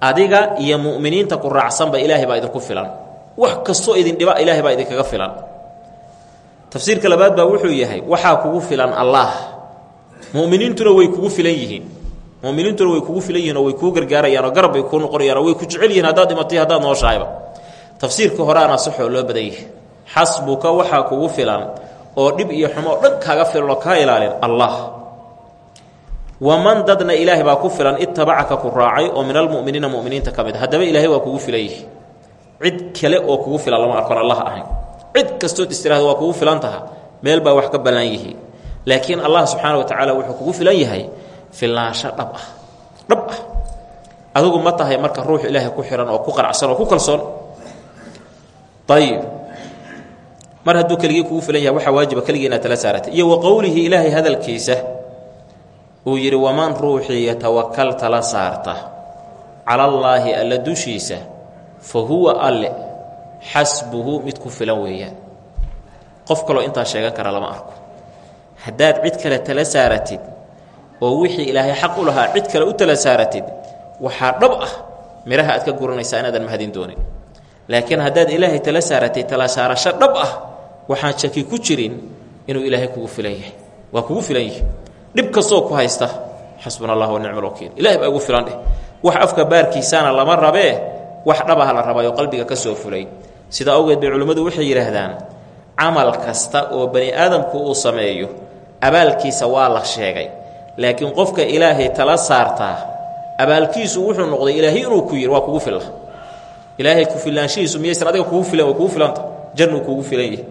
adiga iyo muminiinta ku raacsanba ilaahay baa idinku filan. Wax kastoo idin dhiba ilaahay baa idinkaga filan. Tafsiirka labaad baa wuxuu yahay waxaa kugu filan allah. Muminiintuna way kugu filan yihiin. Muminiintuna way kugu filan way kuu gargaarayaan oo garab bay kuu noqonayaan oo way ku jecel yihiin haddaad dhimatay haddaad nooshahayba tafsiirka horeana saxoo loo badan xasbuka waxaa kugu filan oo dhib iyo xumo oo dhan kaaga filan oo kaa ilaalin allah. Waman dadna ilaahay baa ku filan itabacaka ku oo min almuminiina muminiinta ka mid haddaba ilaahay waa kugu filan yihi. Cid kale oo kugu filan lama arkoon allah ahayn. Cid kastood istiraahda waa kugu filan taha. Meel baa wax ka ballan yihi. Laakiin allah subxaana wa tacaala wuxuu kugu filan yahay filnaansho dhab ah. Dhab ah. Adigu ma tahay marka ruux ilaahay ku xihan oo ku qanacsan oo ku kalsoon. Ayib mar hadduu keligii kugu filan yahay waxaa waajiba keligii inaad tala saaratay iyo wa qowlihi ilaahay hadalkiisa uu yidhi waman ruuxii yatawakal tala saarta calallaahi alla dushiisa fa huwa alle xasbuhu mid ku filan weeyaan. Qof kaloo intaa sheegan kara lama arko. Haddaad cid kale tala saaratid oo wixii ilaahay xaq u lahaa cid kale u tala saaratid waxaa dhab ah midhaha aad ka guranaysaa inaadan mahadin doonin. Laakiin haddaad ilaahay tala saaratay tala saarasho dhab ah waxaan shaki ku jirin inuu ilaahay kugu filan yahay. Waa kugu filan yihi dhib kastoo ku haysta xasbuna allah wanicma alwakiil ilahay baa ugu filan dheh. Wax afka baarkiisaana lama rabee wax dhabaha la rabayo qalbiga ka soo fulay sidaa awgeed bay culimmadu waxay yidhaahdaan camal kasta oo bani aadamku uu sameeyo abaalkiisa waa la sheegay. Laakiin qofka ilaahay tala saartaa abaalkiisu wuxuu noqday ilaahay inuu ku yidhi waa kugu filla ilaahay ku filaanshihiisu miyaysan adiga kugu filan waa kugu filanta. Jannuu kugu filan yahay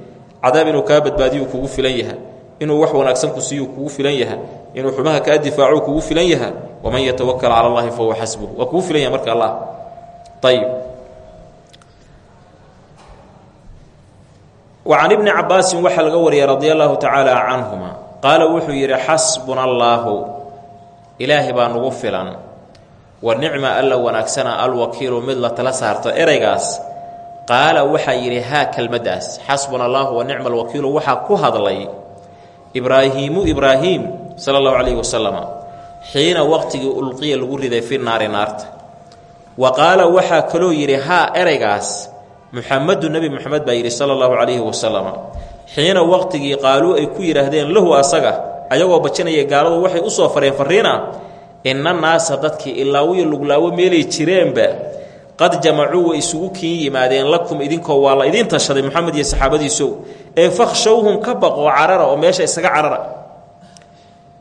cadaab inuu kaa badbaadiyuu kugu filan yaha inuu wax wanaagsan ku siiyuu kugu filan yaha inuu xumaha kaa difaacuu kugu filan yaha waman yatawakal cala allahi fahuwa xasbuh. Waa kugu filan yaha marka allah. Ayib wa can ibni cabaasin waxaa laga wariyay radia allaahu tacaala canhuma. Qaala wuxuu yidhi xasbuna allaahu ilaahay baa nugu filan. Wa nicma alla wanaagsana alwakiilu mid la tala saarto ereygaas qaala waxaa yidhi haa kelmaddaas xasbuna allaahu wa nicma alwakiilu waxaa ku hadlay ibraahiimu ibraahiim sala allahu calayhi wasalama xiina waqtigii ulqiya lagu riday fi naari naarta. Wa qaala waxaa kaloo yidhi haa ereygaas muxamedu nebi moxamed baa yidhi sala allahu calayhi wasalama xiina waqtigii qaaluu ay ku yidhaahdeen lahu asaga ayagoo bajinaya gaaladu waxay u soo fareen farriina inna naasa dadkii ilaawiyo luglaawo meelay jireenba qad jamacuu way isugu kiin yimaadeen lakum idinkoo waa la idiin tashaday moxamed iyo saxaabadiisow. Ee fakhshowhum ka baqoo carara oo meesha isaga carara.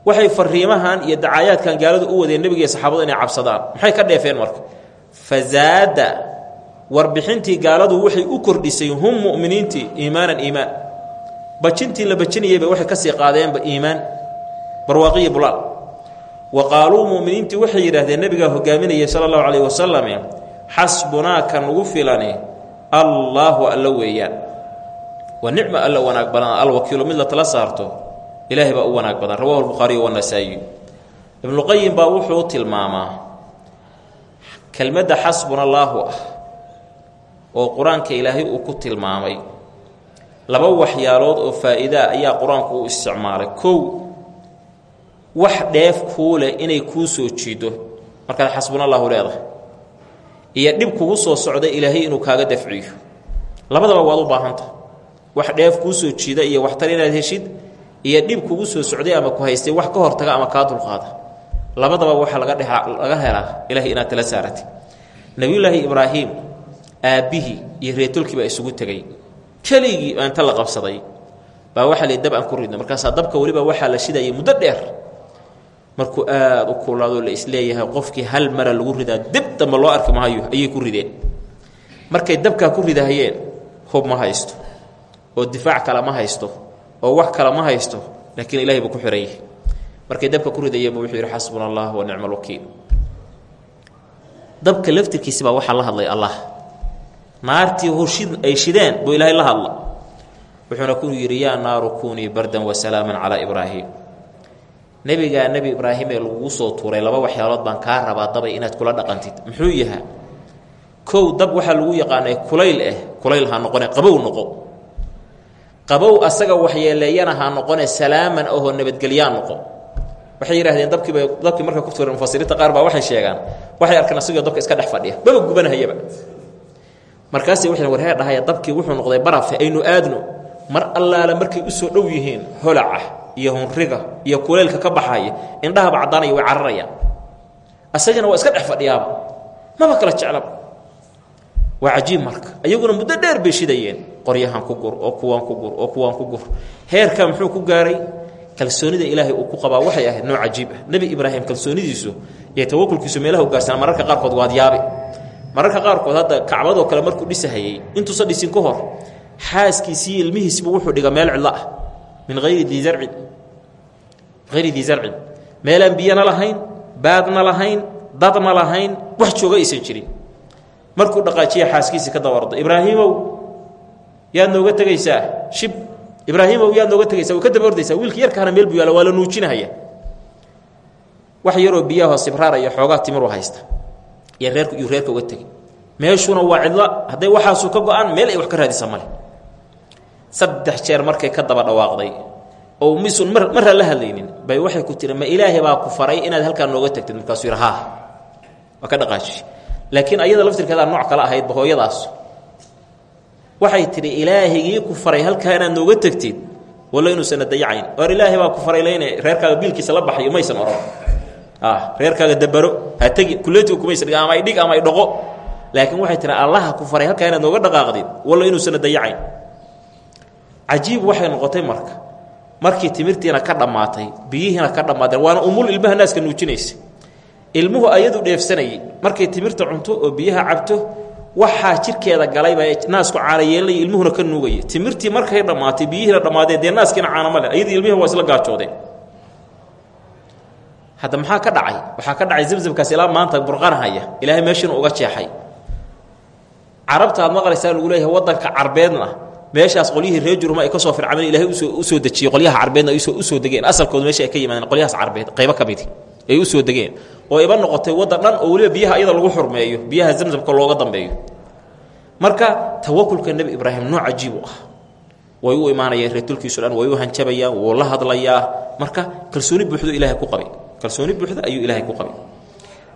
Waxay fariimahan iyo dacaayaadkan gaaladu u wadeen nebiga iyo saxaabadu inay cabsadaan. Maxay ka dheefeen marka? Fazaada warbixintii gaaladu waxay u kordhisay hum mu'miniintii iimaanan iimaan. Bajintii la bajinayayba waxay ka sii qaadeenba iimaan. Barwaaqiyi bulaal. Wa qaaluu mu'miniintii waxay yidhaahdeen nebigaa hogaaminayay sala allahu calayhi wasalam xasbunaa ka nugu filani allaahu alla weeyaan. Wa nicma alla wanaag badan alwakiilu mid la tala saarto ilaahay baa u wanaag badan. Rawahu lbukhaariy wanasaayi ibnuqayim baa wuxuu tilmaamaa kelmadda xasbuna allaahu ah oo qur'aanka ilaahay uu ku tilmaamay laba waxyaalood oo faa'iidaa ayaa qur'aanku u isticmaalay. Kow wax dheef kuu leh inay kuu soo jiido markaad xasbuna allahu leedahay iyo dhib kugu soo socda ilaahay inuu kaaga dafciyo. Labadaba waad u baahanta. Wax dheef kuu soo jiida iyo waxtar inaad heshid iyo dhib kugu soo socday ama ku haystay wax ka hortaga ama kaa dulqaada. Labadaba waxaa laga dhe laga helaa ilahay inaad tala saaratid nebiyullaahi ibraahim aabbihii iyo reetolkii baa isugu tegey keligii baa inta la qabsaday. Baa waxaa la dab aan ku ridno. Markaasaa dabka weliba waxaa la shidayay muddo dheer markuu aada u kuulaadoo la is leeyahay qofkii hal mara lagu ridaa dib damba loo arki maayo ayay ku rideen. Markay dabkaa ku ridahayeen hub ma haysto oo difaac kale ma haysto oo wax kale ma haysto laakiin ilahay buu ku yahay markay dabka ku ridayeenba wuxuu yidhi xasbuna wa nicma alwakiil dabka laftirkiisi baa waxaa la hadlay allah. Naartii hushid ay shideen buu ilaahay la hadla wuxuuna ku yidhi yaa naaru kunii bardan wa salaaman calaa ibraahim nebigaa nebi ibraahim ee lagugu soo tuuray laba waxyaalood baan kaa rabaa dabay inaad kula dhaqantid. Muxuu yahaa kow dab waxaa lagu yaqaanay kulayl ah kulayl ha noqone qabow noqo. Qabow asaga waxyeeleeyana ha noqone salaaman ahoo nabadgelyaa noqo. Waxay yidhahdeen dabkiiba dabkii marka ku tuuray mufasiriinta qaar baa waxay sheegaan. Waxay arkeen asagoo dabka iska dhex fadhiya. Baba gubanahayaba. Markaasay waxay warheer dhahaya dabkii wuxuu noqday barafe aynu aadno. Mar allaala markay u soo dhow yihiin holaca iyo hunriga iyo kuleylka ka baxaya indhahaba caddaanaya way cararayaan asagana waa iska dhex fadhiyaaba. Maba kala jeclaba waa cajiib marka. Ayaguna muddo dheer bay shidayeen. Qoryahan ku gur oo kuwaan ku gur oo kuwaan ku gur. Heerkaa muxuu ku gaaray? Kalsoonida ilaahay uu ku qabaa. Waxay ahayd nooc cajiib ah. Nebi ibraahim kalsoonidiisu iyo tawakulkiisu meelaha u gaarsanaa mararka qaarkood waad yaabe. Mararka qaarkood hadda kacbadoo kale markuu dhisahayey intuusan dhisin ka hor xaaskiisii ilmihiisiba wuxuu dhiga meel cidlo ah min hayri dii zarcin. Hayri dii zarcin. Meelaan biyana lahayn baadna lahayn dadna lahayn wax jooga aysan jirin. Markuu dhaqaajiya xaaskiisii ka dabardo ibraahimow yaad nooga tegaysaa shib. Ibraahimow yaad nooga tegaysaa. Way ka daba ordaysaa wiilkii yarkaana meel buu la nuujinahaya wax yaroo biyaho sibraaraya xoogaa timiru haysta. Iyo reerku iyuu reerka uga tegey meeshuna waa cidlo hadday waxaasu ka go'aan meel ay wax ka raadisa male saddex jeer markay ka daba dhawaaqday. Oo misun mar marra la hadlaynin. Bay waxay ku tiri ma ilaahay baa ku faray inaad halkaa nooga tagtid? Markaasuu yidhi waa ka dhaqaaji laakiin ayada laftirkeedaa nooc kale ahaydba hooyadaas. Waxay tidhi ilaahigii ku faray halkaa inaad nooga tegtid walla inuusana dayacayn. Or ilaahay baa ku faray layna reerkaaga biilkiisa la baxayo maysan oran reerkaaga dabaro ha tegi kuleetiga kumaysa dhig ama ay dhig ama ay dhaqo laakiin waxay tihi allaha ku faray halkaa inaad nooga dhaqaaqdid? Walla inuusana dayacayn cajiib waxay noqotay marka markii timirtiina ka dhammaatay biyihiina ka dhammaadeen waana umul ilmaha naaska nuujinaysa ilmuhu ayadu dheefsanayay markay timirta cunto oo biyaha cabto waxaa jirkeeda galayba naasku caana ilmuhuna ka nuugaya timirtii markay dhammaatay biyihiina dhammaadeen dee naaskiina caana ma leh ilmihi waa isla gaajoodeen hadda maxaa ka dhacay waxaa ka dhacay zamzamkaas ilaa maanta burqanahaya ilaahay meeshiina uga jeexay carabta aad maqlaysaa lagu leeyahay waddanka carbeedna meeshaas qolyihii reer jurma ay ka soo fircameen ilahay u soo u soo dejiyey qolyaha carbeedna ay u soo degeen. Asalkooda meesha ay ka yimaadeen qolyahaas carbeed qaybo ka midi ay u soo degeen. Oo iba noqotay waddan dhan oo weliba biyaha iyada lagu xurmeeyo biyaha zamzamka looga dambeeyo. Marka tawakulka nebi ibraahim nooc cajiib u ah. Way u imaanayeen reetulkiisu dhan way u hanjabayaan wuu la hadlayaa. Marka kalsooni buuxdu ilaahay ku qabay. Kalsooni buuxda ayuu ilaahay ku qabay.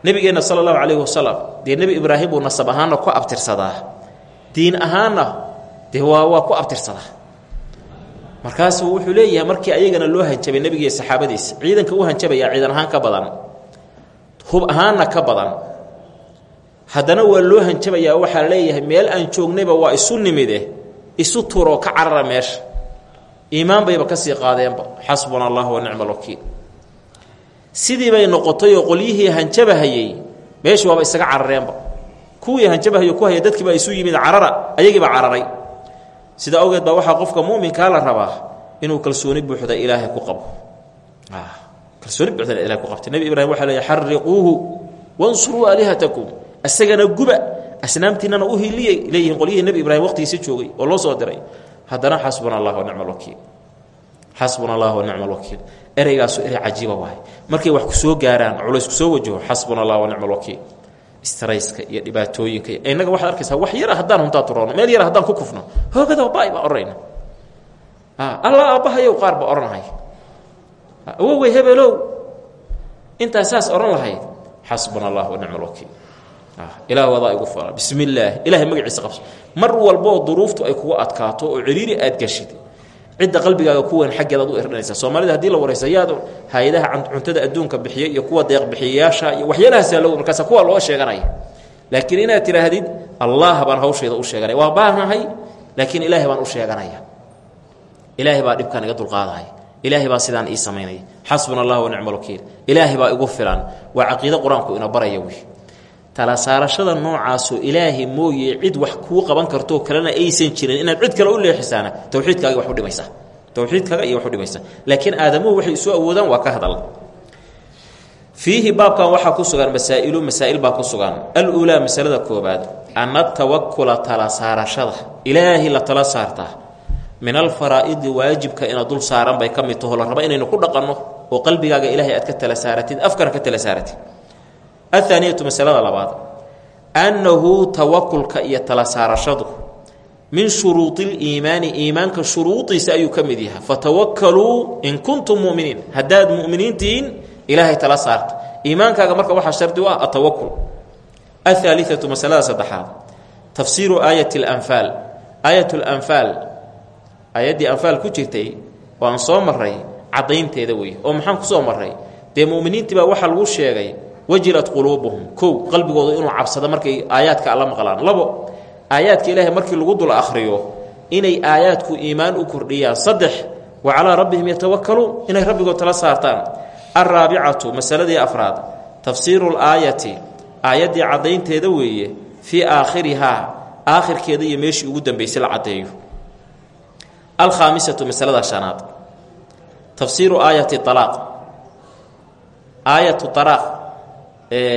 Nebigeenna sala allahu calayhi wasalam dee nebi ibraahim buu nasab ahaanna ku abtirsadaa. Diin ahaanna dee waa ku abtirsadaa markaasuu wuxuu leeyahay markii ayagana loo hanjabay nebigiiyo saxaabadiisa ciidanka u hanjabayaa ciidan ahaan ka badan hub ahaanna ka badan. Haddana waa loo hanjabayaa waxaa leeyahay meel aan joognayba waa isu nimide isu turoo ka carara meesha. Iimaan bayba ka sii qaadeenba. Xasbuna allah wa nicma alwakiil sidii bay noqotay oo qolyihii hanjabahayey meeshii waaba isaga carareenba. Kuwii hanjabahayo ku haya dadkiiba isu yimid carara ayagiiba cararay sida awgeed baa waxaa qofka muminkaa la rabaa inuu kalsooni buuxda ilaahay ku qabo. Kalsooni buuxda ilahay ku qabtay. Nebi ibraahim waxaa leeya xariquuhu wansuruu aalihatakum isagana guba asnaamtiinana u hiliyey leeyihiin qolyihii nebi ibraahim waqtigiisa joogay oo loo soo diray. Haddana xasbuna allah wanicma alwakiil xasbuna allah wanicma alwakiil ereygaasu erey cajiiba waay markay wax ku soo gaaraan culays ku soo wajaho xasbuna allah wanicma alwakiil strayska iyo dhibaatooyinka inaga waxaad arkaysaa wax yara haddaan huntaa turoono meel yara haddaan ku kufno. Hoogada baay baa odhanayna alla aabbahayow qaar baa odhanhay awowey hebelow. Intaa saas odhan lahayd xasbuna allah wanicma alwakiil ilaah wadaa igu fala bismi illaah ilahay magaciisa qabso. Mar walboo duruuftu ay kugu adkaato oo ciriiri aad gashid cidda qalbigaaga kuwan xaggeedaad u irdhanaysa soomaalida haddii la waraysa yaad hay'adaha cuntada adduunka bixiya iyo kuwa deeq bixiyayaasha iyo waxyaalahaasa lo markaasa kuwa loo sheeganaya laakiin inaad tidhaahdid allah baan hawshayda u sheeganaya waa baanahay laakiin ilaahay baan u sheeganaya ilaahay baa dhibkaan iga dulqaadaya ilaahay baa sidaan ii samaynaya xasbuna allah wanicma alwakiil ilaahay baa igu filan. Waa caqiide qur'aanku ina baraya wy tala saarashada noocaasoo ilaahay mooye cid wax kuu qaban kartoo kalena aysan jirin inaad cid kale u leexisaana towxiidkaaga wax u dhimaysa. Towxiidkaaga iyo wax u dhimaysa. Laakiin aadamuhu waxay isu awoodaan waa ka hadal. Fiihi baabkan waxaa ku sugan masaa'ilu masaa'il baa ku sugan. Aluulaa masalada koobaad ana tawakula tala saarashada ilaahay la tala saartaa min alfaraa'idi waajibka ina dul saaran bay ka mid la raba inaynu ku dhaqanno oo qalbigaaga ilaahay aad ka tala saaratid afkana ka tala saaratid athaaniyatu masalada labaad annahu tawakulka iyo tala saarashadu min shuruudi liimaani iimaanka shuruudiisa ayuu ka mid yahay fatawakkaluu in kuntum muminiin haddaad muminiintihiin ilaahay tala saarta iimaankaaga marka waxaa shardi u ah atawakul ahaaliatu masalada saddexaad tafsiiru aayati lanfaal aayat lanfaal aayaddii anfaal ku jirtay oo aan soo maray caddaynteeda wey oo maxaan ku soo maray dee muminiintii baa waxaa lagu sheegay wajilat quluubuhum. Kow qalbigooda inuu cabsado markay aayaadka alla maqlaan. Labo aayaadka ilaahay markii lagu dul akhriyo inay aayaadku iimaan u kordhiyaan. Saddex wa calaa rabbihim yatawakkaluun inay rabbigood tala saartaan. Alraabicatu masaladii afraad tafsiiru laayati aayaddii caddaynteeda weeye fii aakhirihaa aakhirkeeda iyo meeshii ugu dambaysay la caddeeyo. Alkhaamisatu masalada shanaad. Tafsiiru aayati alaaq aayatu alaaq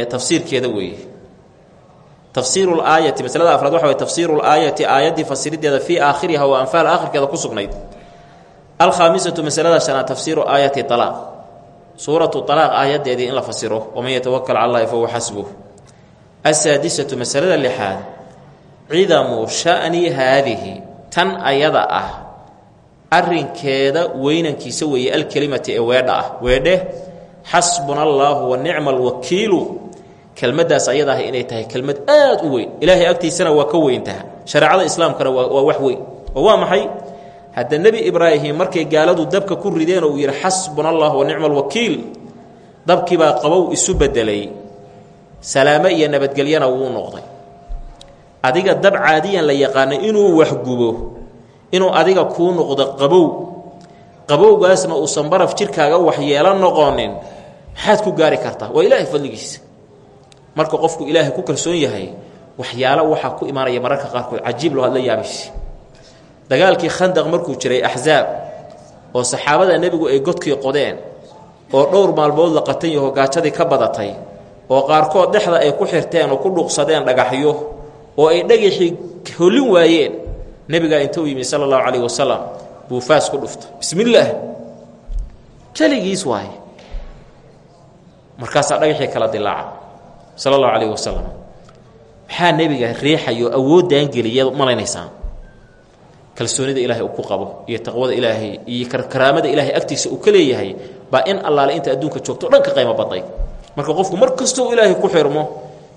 tafsiirkeeda weeye. Tafsiiru laayati masalada afraad waxa way tafsiiru laayati aayaddii fasirideeda fii aakhiriha wa anfaal aakhirkeeda ku sugnayd. Alkhaamisatu masalada shanaad tafsiiru aayati alaaq suuratu alaaq aayaddeedii in la fasiro waman yatawakal cala allahi fahuwa xasbuh. Asaadisatu masalada lixaad cidamu sha'ni haadihi tan ayada ah arrinkeeda weynankiisa weeye alkelimati ee weedha ah. Weedhe xasbuna allaahu wa nicma alwakiilu kelmaddaas ayada ah inay tahay kelmad aad u weyn. Ilaahay agtiisana waa ka weyntaha shareecada islaamkana waa wax weyn. Oo waa maxay? Hadda nebi ibraahim markay gaaladu dabka ku rideen uu yidhi xasbuna allah wa nicma alwakiil dabkiibaa qabow isu bedelay salaamo iyo nabadgelyana wuu noqday. Adiga dab caadiyan la yaqaano inuu waxgubo inuu adiga kuu noqdo qabow qabowgaasna uusan baraf jirkaaga waxyeelo noqonin maxaad ku gaari kartaa? Waa ilaahay fadligiisa. Marka qofku ilaahay ku kalsoon yahay waxyaalo waxaa ku imaanaya mararka qaarkood cajiib loo hadla yaabayse dagaalkii khandaq markuu jiray axsaab oo saxaabada nebigu ay godkii qodeen oo dhowr maalmood la qatan yaho gaajadii ka badatay oo qaarkood dhexda ay ku xirteen oo ku dhuuqsadeen dhagaxyo oo ay dhagaxii hollin waayeen nebigaa intuu yimi sala allahu calayh wasalam buu faas ku dhufta bismillaah keligiis waaye. Markaasaa dhagaxii kala dilaaca. Sala allahu calayh wasalam maxaa riixayo awooddan geliyaad malaynaysaan kalsoonida ilaahay uu ku qabo iyo taqwada ilaahay iyo karaamada ilaahay agtiisa uu ka leeyahay in allaale inta adduunka joogto o dhan badnay marka qofku mar ilaahay ku xirmo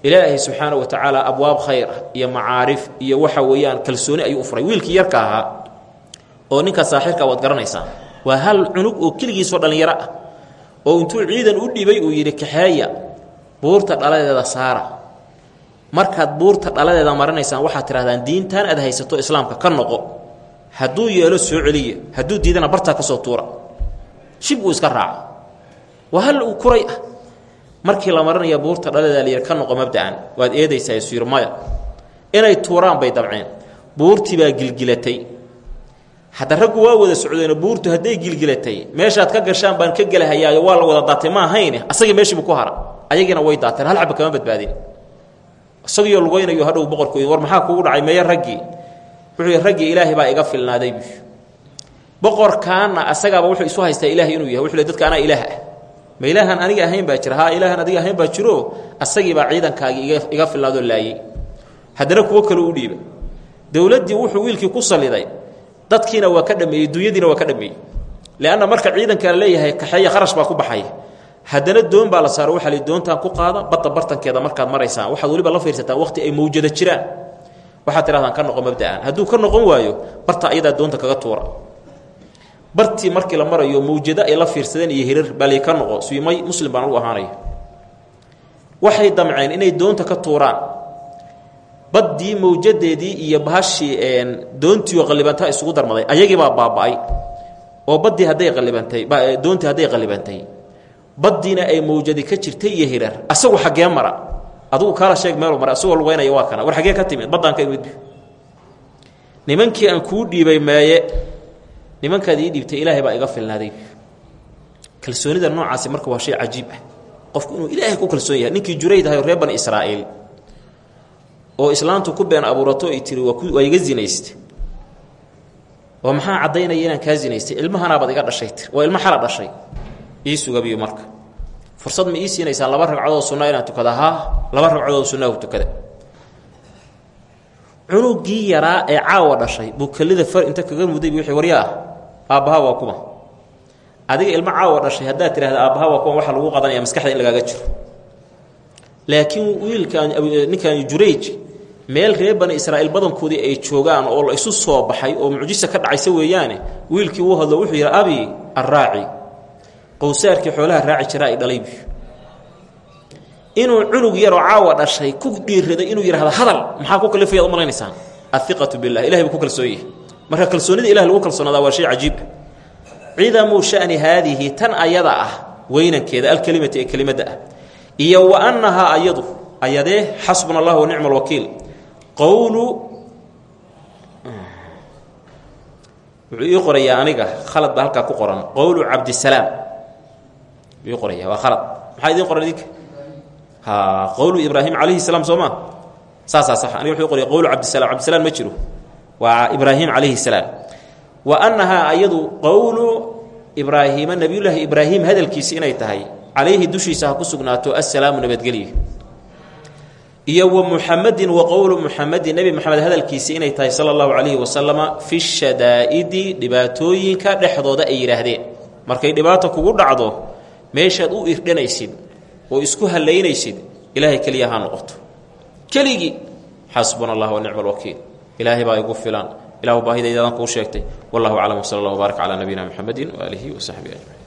ilaahay subxaana wa tacaala abwaab khayr iyo macaarif iyo waxa weeyaan kalsooni ayuu u furay. Wiilkii yarka oo ninka saaxirka waad garanaysaa waa hal cunug oo keligiisoo dhallinyaro ah. Oo intuu ciidan u dhibay uu yidhi kaxeeya buurta dhaladeeda saara. Markaad buurta dhaladeeda marinaysaan waxaad tidhahdaan diintan aad haysato islaamka ka noqo. Hadduu yeelo soo celiya hadduu diidana bartaa ka soo tuura. Shib uu iska raaca. Waa hal uu kuray ah. Markii la marinaya buurta dhaladaa layidhi ka noqo mabda'an. Waad eedaysaa maya. Inay tuuraan bay damceen buurtii baa gilgilatay hadda raggu waa wada socdeenoo buurtu hadday gilgilatay meeshaad ka gashaan baan ka gelahayaayo waa la wada daatay ma ahayne? Asagii meeshiibu ku hara ayagiina way daateen hal xaba kama badbaadin. Isagiioo lugaynayo hadhow boqorkooyi war maxaa kugu dhacay meeye raggii? Wuxuu raggii ilaahay baa iga filnaaday bu boqorkaana asagaaba wuxuu isu haystaa ilaahay inuu yahay. Wuxuu le dadka anaa ilaah ah. Ma ilaahan aniga ahayn baa jira. Haa adiga ahayn baa jiro. Asagiibaa ciidankaagii iga iga filnaadoo laayey haddana kuwo kale u dhiiba dowladdii wuxuu wiilkii ku saliday dadkiina waa ka dhameeyey dunyadiina waa ka dhameeyey. Leanna marka ciidanka la leeyahay kaxeeya kharash baa ku baxaya haddana doon baa la saaro waxaa li doontaan ku qaada badda bartankeeda markaad maraysaan. Waxaad weliba la fiirsataan waqti ay mawjada jiraan. Waxaad tidhahdaan ka noqo mabda'an. Hadduu ka noqon waayo barta ayadaa doonta kaga tuura. Bartii markii la marayo mawjado ay la fiirsadeen iyo hirar bali ka noqo suimay muslim baan ugu ahaanaya waxay damceen inay doonta ka tuuraan baddii mawjadeedii iyo bahashii doontiioo qallibanta isugu darmaday. Ayagiibaa baaba'ay. Oo baddii hadday qallibantay doontii hadday qallibantay. Baddiina ay mawjadi ka jirtay iyo hirar. Asagu xaggee mara. Adugu kaala sheeg meelu mara asagoo lugaynaya waa kana. War xaggee ka timid baddaan imid nimankii aan kuu dhiibay meeye nimankaad ii dhiibtay ilaahay baa iga filnaaday. Kalsoonida noocaasi marka waa shay cajiib ah. Qofku inuu ilaahay ku kalsoon yahay. Ninkii jurayd reer bani israa'iil oo islaantu ku been abuurato ay tiri waa iga zinayste oo maxaa caddaynaya inaan kaa zinaystay? Ilmahanaabaad iga dhashay tir. Waa ilmo xala dhashay. Ii sugabiyo marka. Fursad ma ii laba ragcadood sunna inaan tukada? Haa laba ragcadood sunnahu tukada. Cunugii yaraa ee caawa dhashay buu kelida far inta kaga muday bu wii warya ah aabbaha waa kuma. Adiga ilmo caawa dhashay haddaad tidhahda aabbaha waa kuma waxaa lagu qadanaya maskaxda in lagaaga jiro. Laakiin wiilkaan ninkaan jurayj meel reer bani israa'iil badankoodii ay joogaan oo la isu soo baxay oo mucjisa ka dhacaysa weeyaane wiilkii uu hadlo wuxuu yidhi abi arraaci qowsaarkii xoolaha raaci jira ay dhalaybu inuu cunug yaroo caawa dhashay ku dhiiraday inuu yidhahdo hadal maxaa ku kalifayaad u malaynaysaan aiqatu billah ilahay buu ku kalsoon yahay marka kalsoonida ilahi lagu kalsoonadaa waa shay cajiib. Cidamu shani haadihi tan ayada ah weynankeeda alkelimati ee kelimadda ah iyo wa annahaa ayadu ayadee xasbuna allah wa nicma alwakiil qowlu wuxuu ii qorayaa aniga khalad baa halkaa ku qoran. Qowlu cabdisalaam ii qoraya waa khalad. Maxaa idiin qoran idinka? Ha qowlu ibraahim calayhi salaam soo maa saasaa sax. Aniga wuxuu qoraya qowlu cabdisalam. Cabdisalaan ma jiro. Waa ibraahim calayhi salaam. Wa annahaa ayadu qowlu ibraahiima nebiyullaahi ibraahim hadalkiisi inay tahay. Calayhi dushiisa ku sugnaato assalaamu nabadgelyo iyo wa muxamedin wa qowlu muxamedin nebi moxamed hadalkiisi inay tahay sala allahu calayhi wasalama fi shadaa'idi dhibaatooyinka dhexdooda ay yidhaahdeen. Markay dhibaato kugu dhacdo meeshaad u irdhanaysid oo isku hallaynaysid ilaahay keliya ha noqoto. Keligii xasbuna allah wa nicma alwakiil ilaahay baa igu filan. Ilahu baahidaydadan kuu sheegtay. Wallahu aclam wsala allah wbaarak calaa nabiyina muxamedin waaalihi wasaxbihi ajmaciin